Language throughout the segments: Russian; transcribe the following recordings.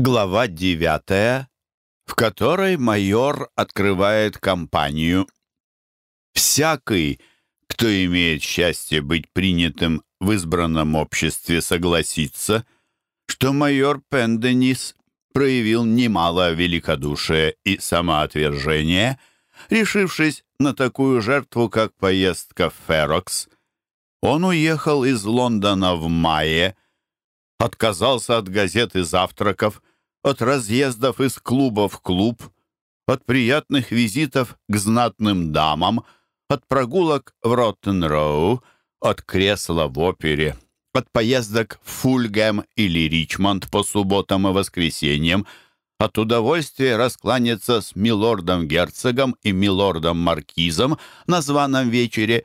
Глава девятая, в которой майор открывает компанию. Всякий, кто имеет счастье быть принятым в избранном обществе, согласится, что майор Пенденис проявил немало великодушия и самоотвержения, решившись на такую жертву, как поездка в Ферокс. Он уехал из Лондона в мае, отказался от газет и завтраков, от разъездов из клуба в клуб, от приятных визитов к знатным дамам, от прогулок в Роттен-Роу, от кресла в опере, от поездок в Фульгэм или Ричмонд по субботам и воскресеньям, от удовольствия раскланяться с милордом-герцогом и милордом-маркизом на званом вечере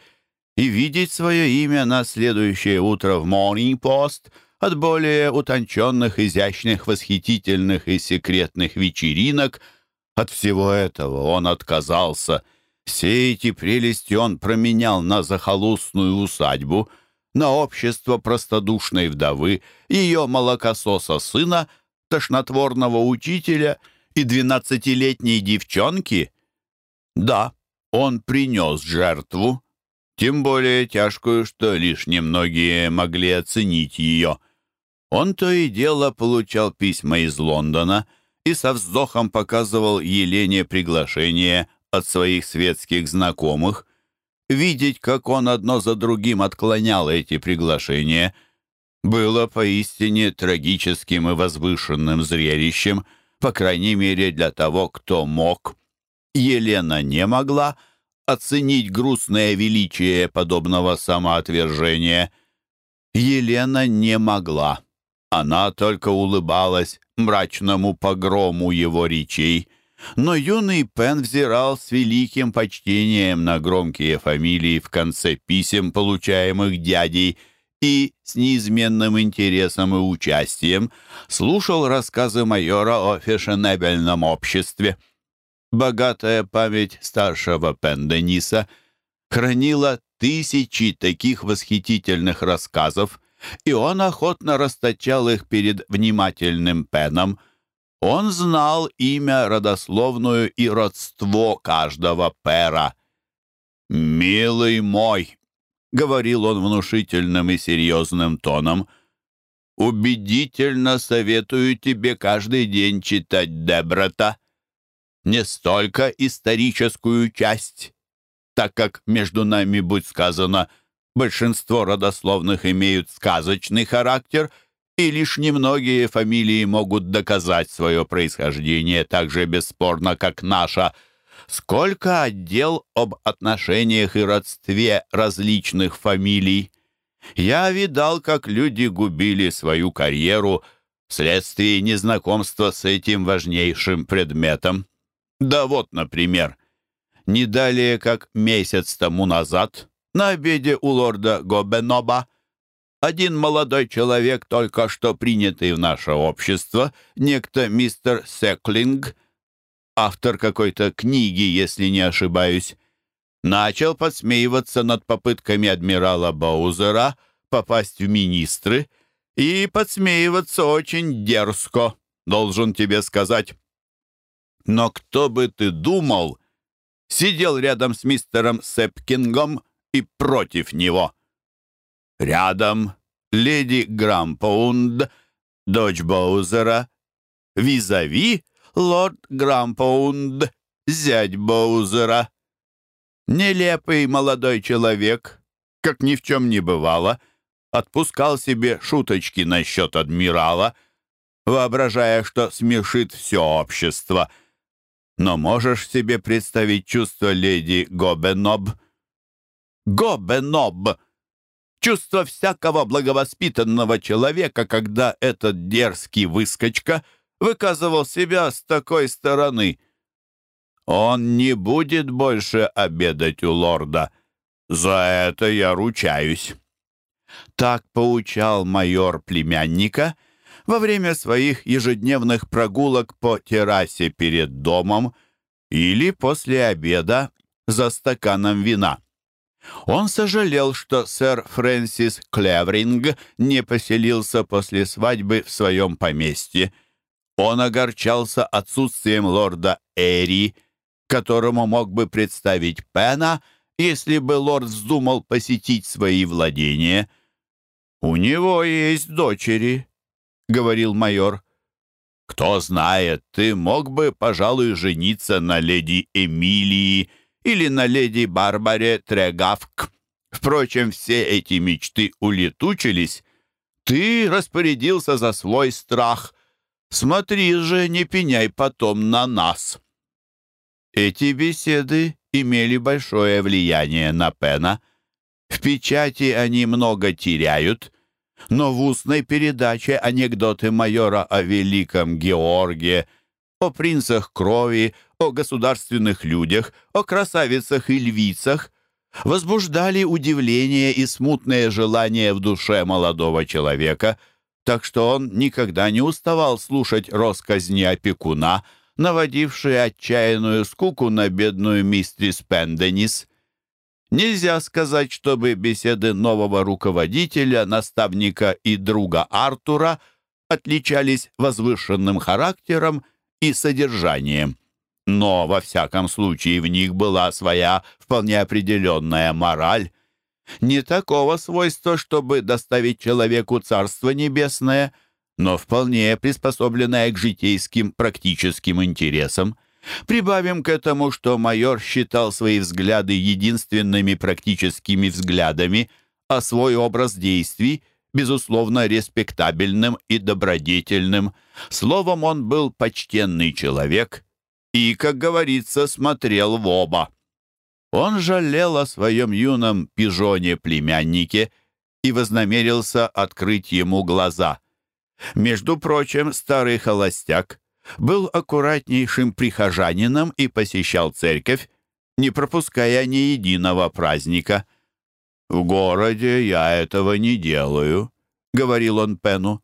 и видеть свое имя на следующее утро в Morning Post — от более утонченных, изящных, восхитительных и секретных вечеринок. От всего этого он отказался. Все эти прелести он променял на захолустную усадьбу, на общество простодушной вдовы, ее молокососа сына, тошнотворного учителя и двенадцатилетней девчонки. Да, он принес жертву, тем более тяжкую, что лишь немногие могли оценить ее — он то и дело получал письма из Лондона и со вздохом показывал Елене приглашение от своих светских знакомых. Видеть, как он одно за другим отклонял эти приглашения, было поистине трагическим и возвышенным зрелищем, по крайней мере для того, кто мог. Елена не могла оценить грустное величие подобного самоотвержения. Елена не могла. Она только улыбалась мрачному погрому его речей, но юный Пен взирал с великим почтением на громкие фамилии в конце писем, получаемых дядей, и с неизменным интересом и участием слушал рассказы майора о фешенебельном обществе. Богатая память старшего Пендениса хранила тысячи таких восхитительных рассказов, и он охотно расточал их перед внимательным Пеном. Он знал имя, родословную и родство каждого пера. «Милый мой», — говорил он внушительным и серьезным тоном, — «убедительно советую тебе каждый день читать Дебрета. Не столько историческую часть, так как между нами, будь сказано, — Большинство родословных имеют сказочный характер, и лишь немногие фамилии могут доказать свое происхождение так же бесспорно, как наша. Сколько отдел об отношениях и родстве различных фамилий. Я видал, как люди губили свою карьеру вследствие незнакомства с этим важнейшим предметом. Да вот, например, не далее, как месяц тому назад на обеде у лорда Гобеноба один молодой человек, только что принятый в наше общество, некто мистер Секлинг, автор какой-то книги, если не ошибаюсь, начал подсмеиваться над попытками адмирала Боузера попасть в министры и подсмеиваться очень дерзко, должен тебе сказать. Но кто бы ты думал, сидел рядом с мистером Сепкингом и против него. Рядом леди Грампаунд, дочь Боузера, визави лорд Грампаунд, зять Боузера. Нелепый молодой человек, как ни в чем не бывало, отпускал себе шуточки насчет адмирала, воображая, что смешит все общество. Но можешь себе представить чувство леди Гобеноб — Гобеноб. Чувство всякого благовоспитанного человека, когда этот дерзкий выскочка выказывал себя с такой стороны. Он не будет больше обедать у лорда. За это я ручаюсь. Так поучал майор племянника во время своих ежедневных прогулок по террасе перед домом или после обеда за стаканом вина. Он сожалел, что сэр Фрэнсис Клевринг не поселился после свадьбы в своем поместье. Он огорчался отсутствием лорда Эри, которому мог бы представить Пена, если бы лорд вздумал посетить свои владения. «У него есть дочери», — говорил майор. «Кто знает, ты мог бы, пожалуй, жениться на леди Эмилии или на леди Барбаре Трегавк. Впрочем, все эти мечты улетучились. Ты распорядился за свой страх. Смотри же, не пеняй потом на нас». Эти беседы имели большое влияние на Пена. В печати они много теряют, но в устной передаче анекдоты майора о великом Георгии, о принцах крови, о государственных людях, о красавицах и львицах возбуждали удивление и смутное желание в душе молодого человека, так что он никогда не уставал слушать росказни опекуна, наводившие отчаянную скуку на бедную мистрис Пенденис. Нельзя сказать, чтобы беседы нового руководителя, наставника и друга Артура отличались возвышенным характером и содержанием. Но, во всяком случае, в них была своя вполне определенная мораль. Не такого свойства, чтобы доставить человеку Царство Небесное, но вполне приспособленная к житейским практическим интересам. Прибавим к этому, что майор считал свои взгляды единственными практическими взглядами, а свой образ действий – безусловно, респектабельным и добродетельным. Словом, он был почтенный человек и, как говорится, смотрел в оба. Он жалел о своем юном пижоне-племяннике и вознамерился открыть ему глаза. Между прочим, старый холостяк был аккуратнейшим прихожанином и посещал церковь, не пропуская ни единого праздника. «В городе я этого не делаю», — говорил он Пену.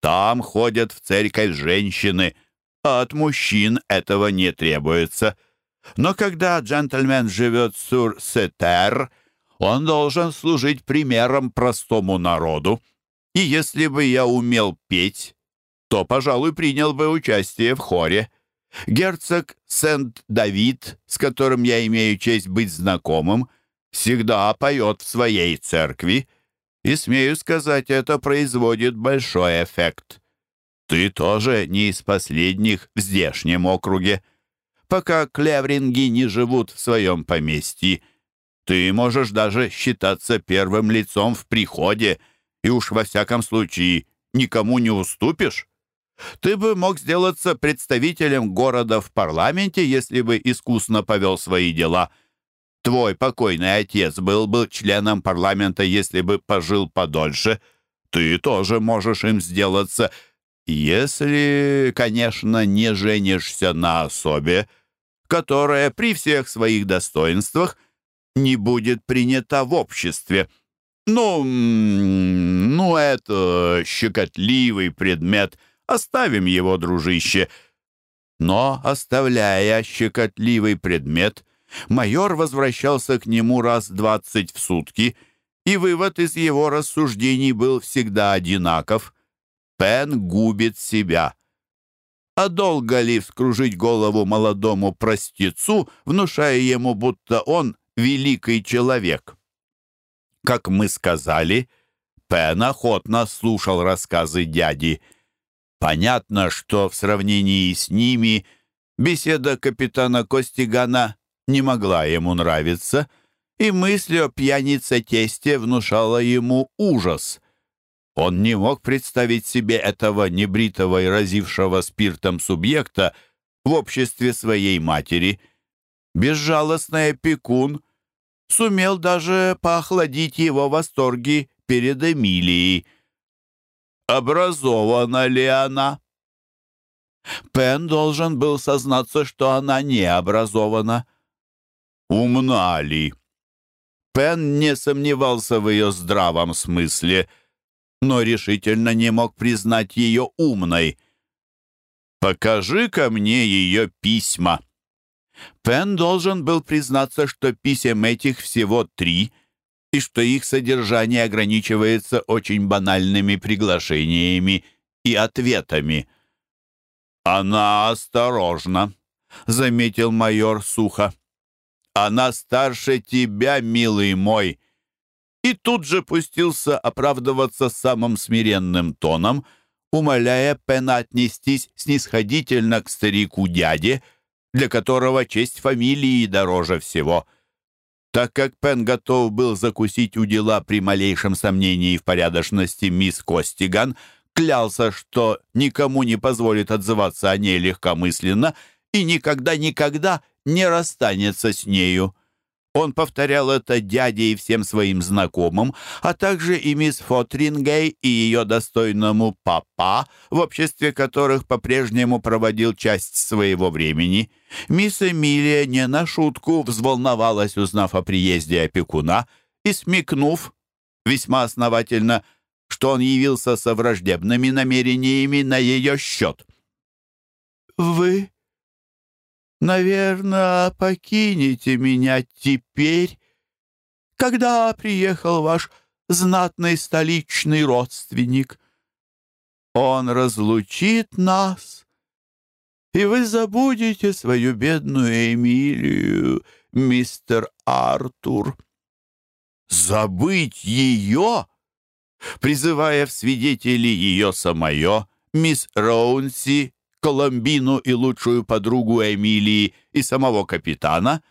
«Там ходят в церковь женщины, а от мужчин этого не требуется. Но когда джентльмен живет сур-сетер, он должен служить примером простому народу. И если бы я умел петь, то, пожалуй, принял бы участие в хоре. Герцог Сент-Давид, с которым я имею честь быть знакомым, всегда поет в своей церкви, и, смею сказать, это производит большой эффект. Ты тоже не из последних в здешнем округе. Пока клевринги не живут в своем поместье, ты можешь даже считаться первым лицом в приходе, и уж во всяком случае никому не уступишь. Ты бы мог сделаться представителем города в парламенте, если бы искусно повел свои дела. Твой покойный отец был бы членом парламента, если бы пожил подольше. Ты тоже можешь им сделаться, если, конечно, не женишься на особе, которая при всех своих достоинствах не будет принята в обществе. Ну, ну, это щекотливый предмет — Оставим его, дружище. Но, оставляя щекотливый предмет, майор возвращался к нему раз двадцать в сутки, и вывод из его рассуждений был всегда одинаков. Пен губит себя. А долго ли вскружить голову молодому простецу, внушая ему, будто он великий человек? Как мы сказали, Пен охотно слушал рассказы дяди — Понятно, что в сравнении с ними беседа капитана Костигана не могла ему нравиться, и мысль о пьянице-тесте внушала ему ужас. Он не мог представить себе этого небритого и разившего спиртом субъекта в обществе своей матери. Безжалостный опекун сумел даже поохладить его восторги перед Эмилией — образована ли она? Пен должен был сознаться, что она не образована. Умна ли? Пен не сомневался в ее здравом смысле, но решительно не мог признать ее умной. «Покажи-ка мне ее письма». Пен должен был признаться, что писем этих всего три — и что их содержание ограничивается очень банальными приглашениями и ответами. «Она осторожна», — заметил майор сухо. «Она старше тебя, милый мой». И тут же пустился оправдываться самым смиренным тоном, умоляя Пена отнестись снисходительно к старику-дяде, для которого честь фамилии дороже всего. Так как Пен готов был закусить у дела при малейшем сомнении в порядочности мисс Костиган, клялся, что никому не позволит отзываться о ней легкомысленно и никогда-никогда не расстанется с нею. Он повторял это дяде и всем своим знакомым, а также и мисс Фотрингей и ее достойному папа, в обществе которых по-прежнему проводил часть своего времени. Мисс Эмилия не на шутку взволновалась, узнав о приезде опекуна, и смекнув, весьма основательно, что он явился со враждебными намерениями на ее счет. «Вы, наверное, покинете меня теперь, когда приехал ваш знатный столичный родственник. Он разлучит нас, и вы забудете свою бедную Эмилию, мистер Артур». «Забыть ее?» призывая в свидетели ее самое, мисс Роунси, Коломбину и лучшую подругу Эмилии и самого капитана,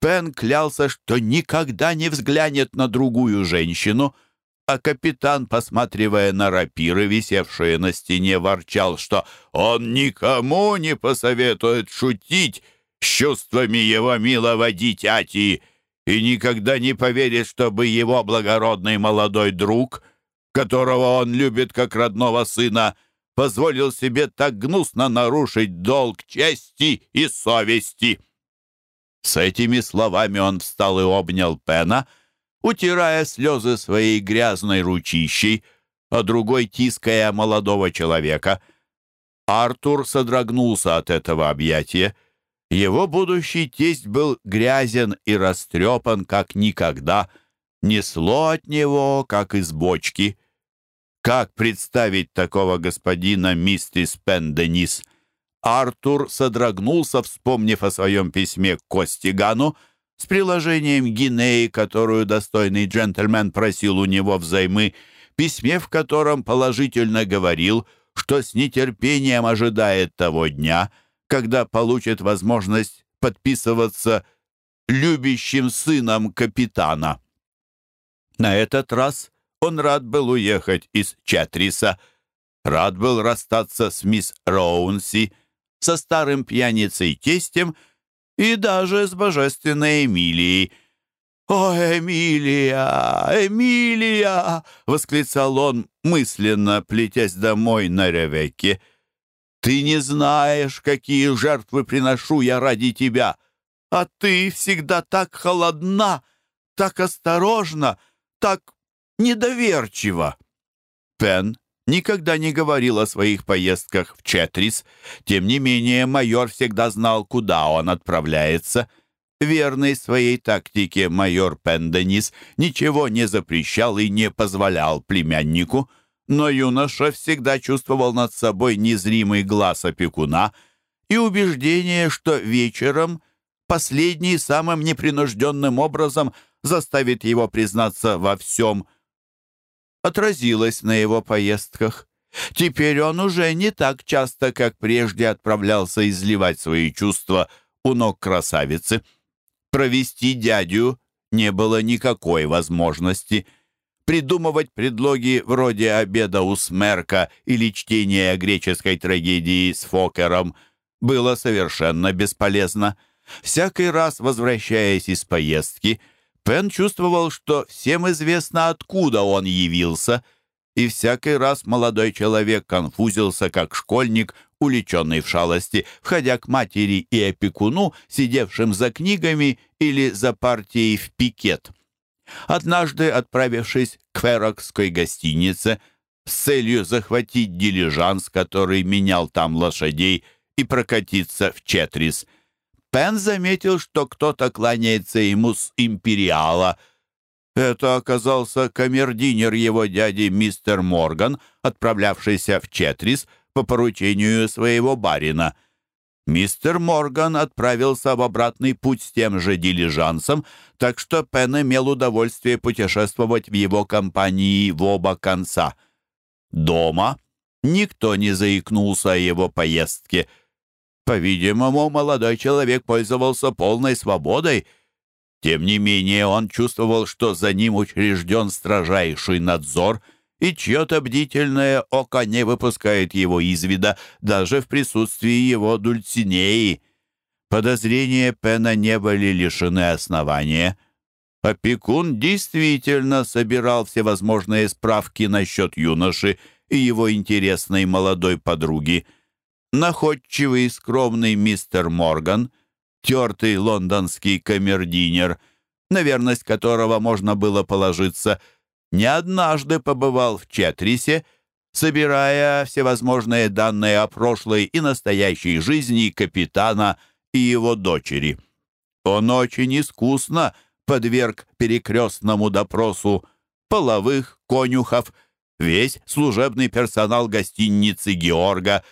Пен клялся, что никогда не взглянет на другую женщину, а капитан, посматривая на рапиры, висевшие на стене, ворчал, что он никому не посоветует шутить с чувствами его милого дитяти и никогда не поверит, чтобы его благородный молодой друг — которого он любит как родного сына, позволил себе так гнусно нарушить долг чести и совести. С этими словами он встал и обнял Пена, утирая слезы своей грязной ручищей, а другой тиская молодого человека. Артур содрогнулся от этого объятия. Его будущий тесть был грязен и растрепан, как никогда. Несло от него, как из бочки. Как представить такого господина миссис Пенденис? Артур содрогнулся, вспомнив о своем письме к Костигану с приложением Гинеи, которую достойный джентльмен просил у него взаймы, письме, в котором положительно говорил, что с нетерпением ожидает того дня, когда получит возможность подписываться любящим сыном капитана. На этот раз он рад был уехать из Чатриса, рад был расстаться с мисс Роунси, со старым пьяницей-тестем и даже с божественной Эмилией. «О, Эмилия! Эмилия!» — восклицал он, мысленно плетясь домой на Ревекке. «Ты не знаешь, какие жертвы приношу я ради тебя, а ты всегда так холодна, так осторожна, так недоверчиво. Пен никогда не говорил о своих поездках в Четрис. Тем не менее, майор всегда знал, куда он отправляется. Верный своей тактике майор Пенденис ничего не запрещал и не позволял племяннику, но юноша всегда чувствовал над собой незримый глаз опекуна и убеждение, что вечером последний самым непринужденным образом заставит его признаться во всем – отразилось на его поездках. Теперь он уже не так часто, как прежде, отправлялся изливать свои чувства у ног красавицы. Провести дядю не было никакой возможности. Придумывать предлоги вроде обеда у Смерка или чтения греческой трагедии с Фокером было совершенно бесполезно. Всякий раз, возвращаясь из поездки, Пен чувствовал, что всем известно, откуда он явился, и всякий раз молодой человек конфузился, как школьник, уличенный в шалости, входя к матери и опекуну, сидевшим за книгами или за партией в пикет. Однажды, отправившись к Ферокской гостинице с целью захватить дилижанс, который менял там лошадей, и прокатиться в Четрис – Пен заметил, что кто-то кланяется ему с империала. Это оказался камердинер его дяди мистер Морган, отправлявшийся в Четрис по поручению своего барина. Мистер Морган отправился в обратный путь с тем же дилижансом, так что Пен имел удовольствие путешествовать в его компании в оба конца. Дома никто не заикнулся о его поездке. По-видимому, молодой человек пользовался полной свободой. Тем не менее, он чувствовал, что за ним учрежден строжайший надзор — и чье-то бдительное око не выпускает его из вида даже в присутствии его дульцинеи. Подозрения Пена не были лишены основания. Опекун действительно собирал всевозможные справки насчет юноши и его интересной молодой подруги. Находчивый и скромный мистер Морган, тертый лондонский камердинер, на верность которого можно было положиться – не однажды побывал в Четрисе, собирая всевозможные данные о прошлой и настоящей жизни капитана и его дочери. Он очень искусно подверг перекрестному допросу половых, конюхов, весь служебный персонал гостиницы Георга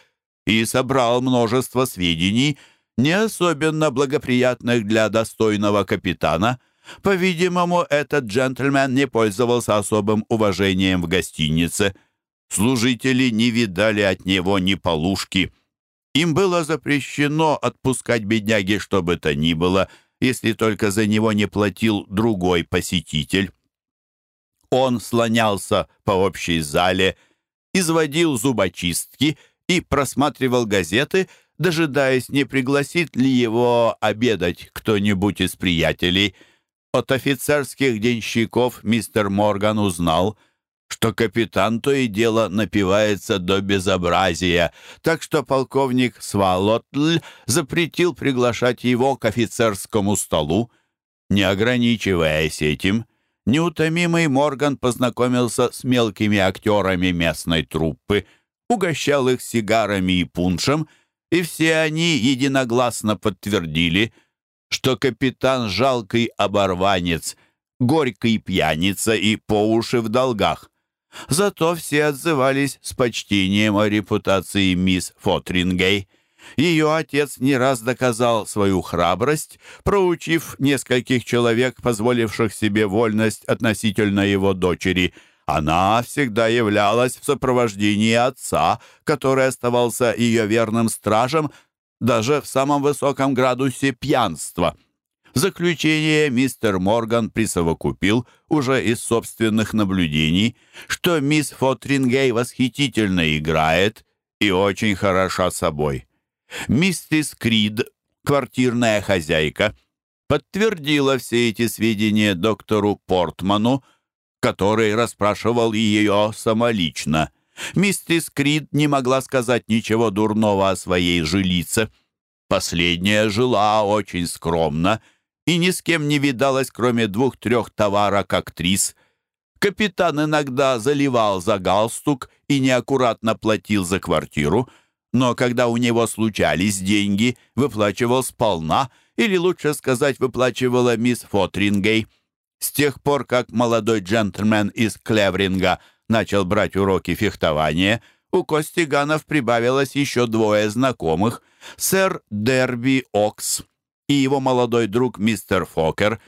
и собрал множество сведений, не особенно благоприятных для достойного капитана – по-видимому, этот джентльмен не пользовался особым уважением в гостинице. Служители не видали от него ни полушки. Им было запрещено отпускать бедняги что бы то ни было, если только за него не платил другой посетитель. Он слонялся по общей зале, изводил зубочистки и просматривал газеты, дожидаясь, не пригласит ли его обедать кто-нибудь из приятелей – от офицерских денщиков мистер Морган узнал, что капитан то и дело напивается до безобразия, так что полковник Свалотль запретил приглашать его к офицерскому столу. Не ограничиваясь этим, неутомимый Морган познакомился с мелкими актерами местной труппы, угощал их сигарами и пуншем, и все они единогласно подтвердили — что капитан жалкий оборванец, горький пьяница и по уши в долгах. Зато все отзывались с почтением о репутации мисс Фотрингей. Ее отец не раз доказал свою храбрость, проучив нескольких человек, позволивших себе вольность относительно его дочери. Она всегда являлась в сопровождении отца, который оставался ее верным стражем, даже в самом высоком градусе пьянства. В заключение мистер Морган присовокупил уже из собственных наблюдений, что мисс Фотрингей восхитительно играет и очень хороша собой. Миссис Крид, квартирная хозяйка, подтвердила все эти сведения доктору Портману, который расспрашивал ее самолично – Миссис Крид не могла сказать ничего дурного о своей жилице. Последняя жила очень скромно и ни с кем не видалась, кроме двух-трех товарок актрис. Капитан иногда заливал за галстук и неаккуратно платил за квартиру, но когда у него случались деньги, выплачивал сполна, или, лучше сказать, выплачивала мисс Фотрингей. С тех пор, как молодой джентльмен из Клевринга – начал брать уроки фехтования, у Костиганов прибавилось еще двое знакомых — сэр Дерби Окс и его молодой друг мистер Фокер,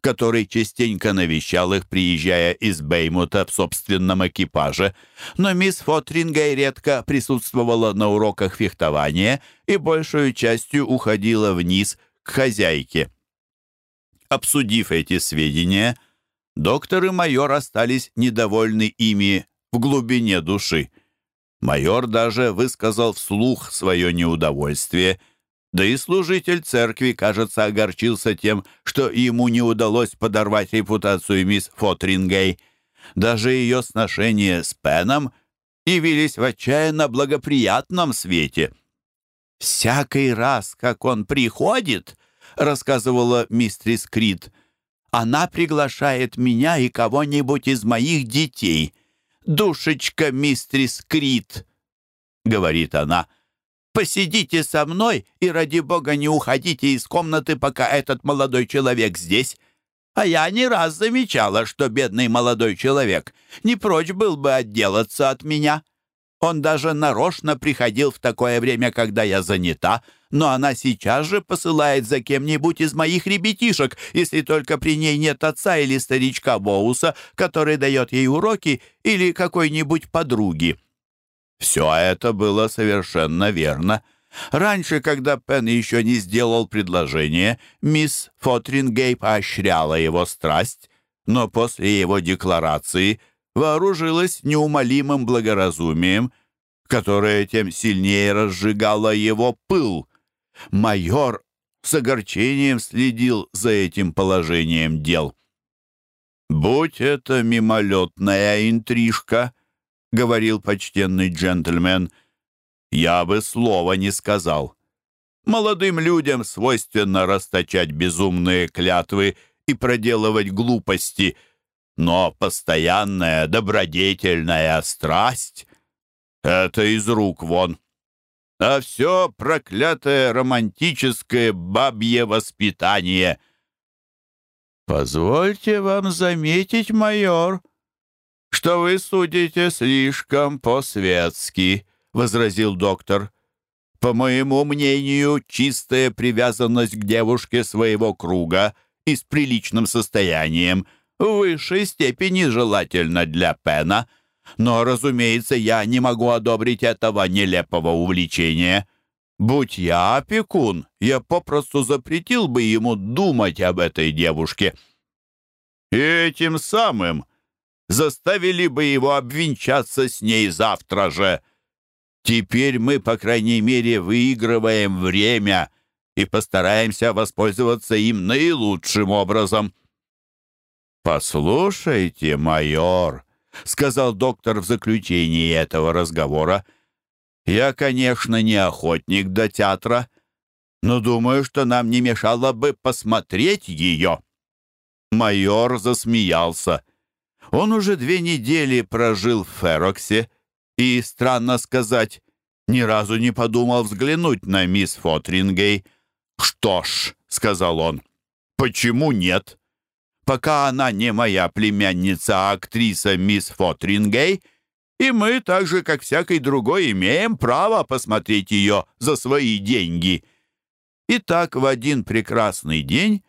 который частенько навещал их, приезжая из Беймута в собственном экипаже. Но мисс Фотрингей редко присутствовала на уроках фехтования и большую частью уходила вниз к хозяйке. Обсудив эти сведения, Доктор и майор остались недовольны ими в глубине души. Майор даже высказал вслух свое неудовольствие, да и служитель церкви, кажется, огорчился тем, что ему не удалось подорвать репутацию мисс Фотрингей. Даже ее сношения с Пеном явились в отчаянно благоприятном свете. «Всякий раз, как он приходит», — рассказывала мистрис Крид, — она приглашает меня и кого-нибудь из моих детей. Душечка мистрис Крит, — говорит она, — посидите со мной и, ради бога, не уходите из комнаты, пока этот молодой человек здесь. А я не раз замечала, что бедный молодой человек не прочь был бы отделаться от меня. Он даже нарочно приходил в такое время, когда я занята, но она сейчас же посылает за кем-нибудь из моих ребятишек, если только при ней нет отца или старичка Боуса, который дает ей уроки, или какой-нибудь подруги». Все это было совершенно верно. Раньше, когда Пен еще не сделал предложение, мисс Фотрингей поощряла его страсть, но после его декларации вооружилась неумолимым благоразумием, которое тем сильнее разжигало его пыл. Майор с огорчением следил за этим положением дел. «Будь это мимолетная интрижка», — говорил почтенный джентльмен, — «я бы слова не сказал. Молодым людям свойственно расточать безумные клятвы и проделывать глупости, но постоянная добродетельная страсть — это из рук вон а все проклятое романтическое бабье воспитание. «Позвольте вам заметить, майор, что вы судите слишком по-светски», — возразил доктор. «По моему мнению, чистая привязанность к девушке своего круга и с приличным состоянием в высшей степени желательна для Пена». Но, разумеется, я не могу одобрить этого нелепого увлечения. Будь я опекун, я попросту запретил бы ему думать об этой девушке. И этим самым заставили бы его обвенчаться с ней завтра же. Теперь мы, по крайней мере, выигрываем время и постараемся воспользоваться им наилучшим образом. «Послушайте, майор», — сказал доктор в заключении этого разговора. «Я, конечно, не охотник до театра, но думаю, что нам не мешало бы посмотреть ее». Майор засмеялся. Он уже две недели прожил в Фероксе и, странно сказать, ни разу не подумал взглянуть на мисс Фотрингей. «Что ж», — сказал он, — «почему нет?» Пока она не моя племянница, а актриса мисс Фотрингей, и мы, так же, как всякий другой, имеем право посмотреть ее за свои деньги. И так в один прекрасный день,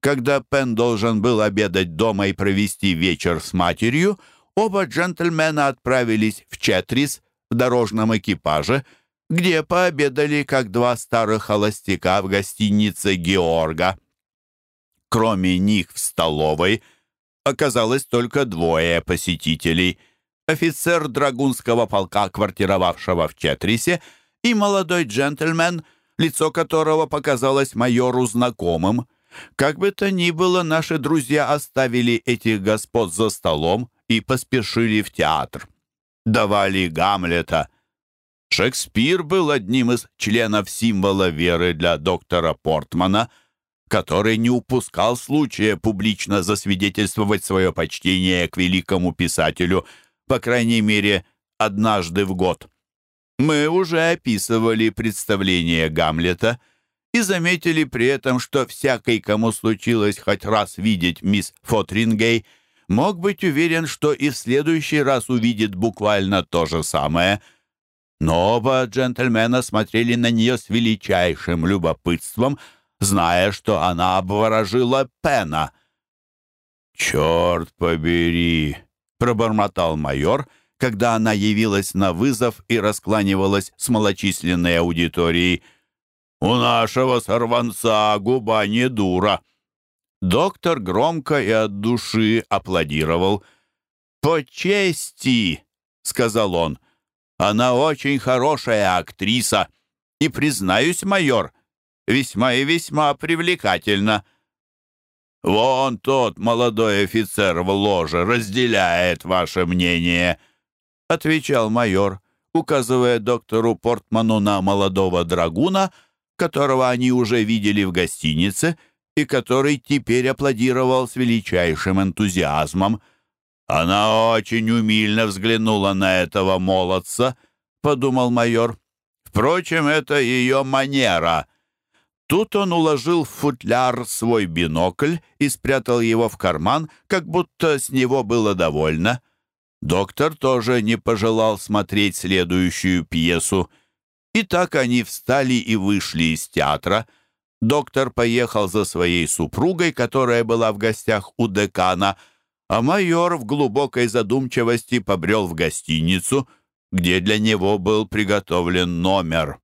когда Пен должен был обедать дома и провести вечер с матерью, оба джентльмена отправились в Четрис в дорожном экипаже, где пообедали как два старых холостяка в гостинице Георга. Кроме них в столовой оказалось только двое посетителей. Офицер драгунского полка, квартировавшего в Четрисе, и молодой джентльмен, лицо которого показалось майору знакомым. Как бы то ни было, наши друзья оставили этих господ за столом и поспешили в театр. Давали Гамлета. Шекспир был одним из членов символа веры для доктора Портмана — который не упускал случая публично засвидетельствовать свое почтение к великому писателю, по крайней мере, однажды в год. Мы уже описывали представление Гамлета и заметили при этом, что всякий, кому случилось хоть раз видеть мисс Фотрингей, мог быть уверен, что и в следующий раз увидит буквально то же самое. Но оба джентльмена смотрели на нее с величайшим любопытством — зная, что она обворожила Пена. «Черт побери!» — пробормотал майор, когда она явилась на вызов и раскланивалась с малочисленной аудиторией. «У нашего сорванца губа не дура!» Доктор громко и от души аплодировал. «По чести!» — сказал он. «Она очень хорошая актриса. И, признаюсь, майор, весьма и весьма привлекательно. Вон тот молодой офицер в ложе разделяет ваше мнение, отвечал майор, указывая доктору Портману на молодого драгуна, которого они уже видели в гостинице и который теперь аплодировал с величайшим энтузиазмом. «Она очень умильно взглянула на этого молодца», — подумал майор. «Впрочем, это ее манера. Тут он уложил в футляр свой бинокль и спрятал его в карман, как будто с него было довольно. Доктор тоже не пожелал смотреть следующую пьесу. И так они встали и вышли из театра. Доктор поехал за своей супругой, которая была в гостях у декана, а майор в глубокой задумчивости побрел в гостиницу, где для него был приготовлен номер.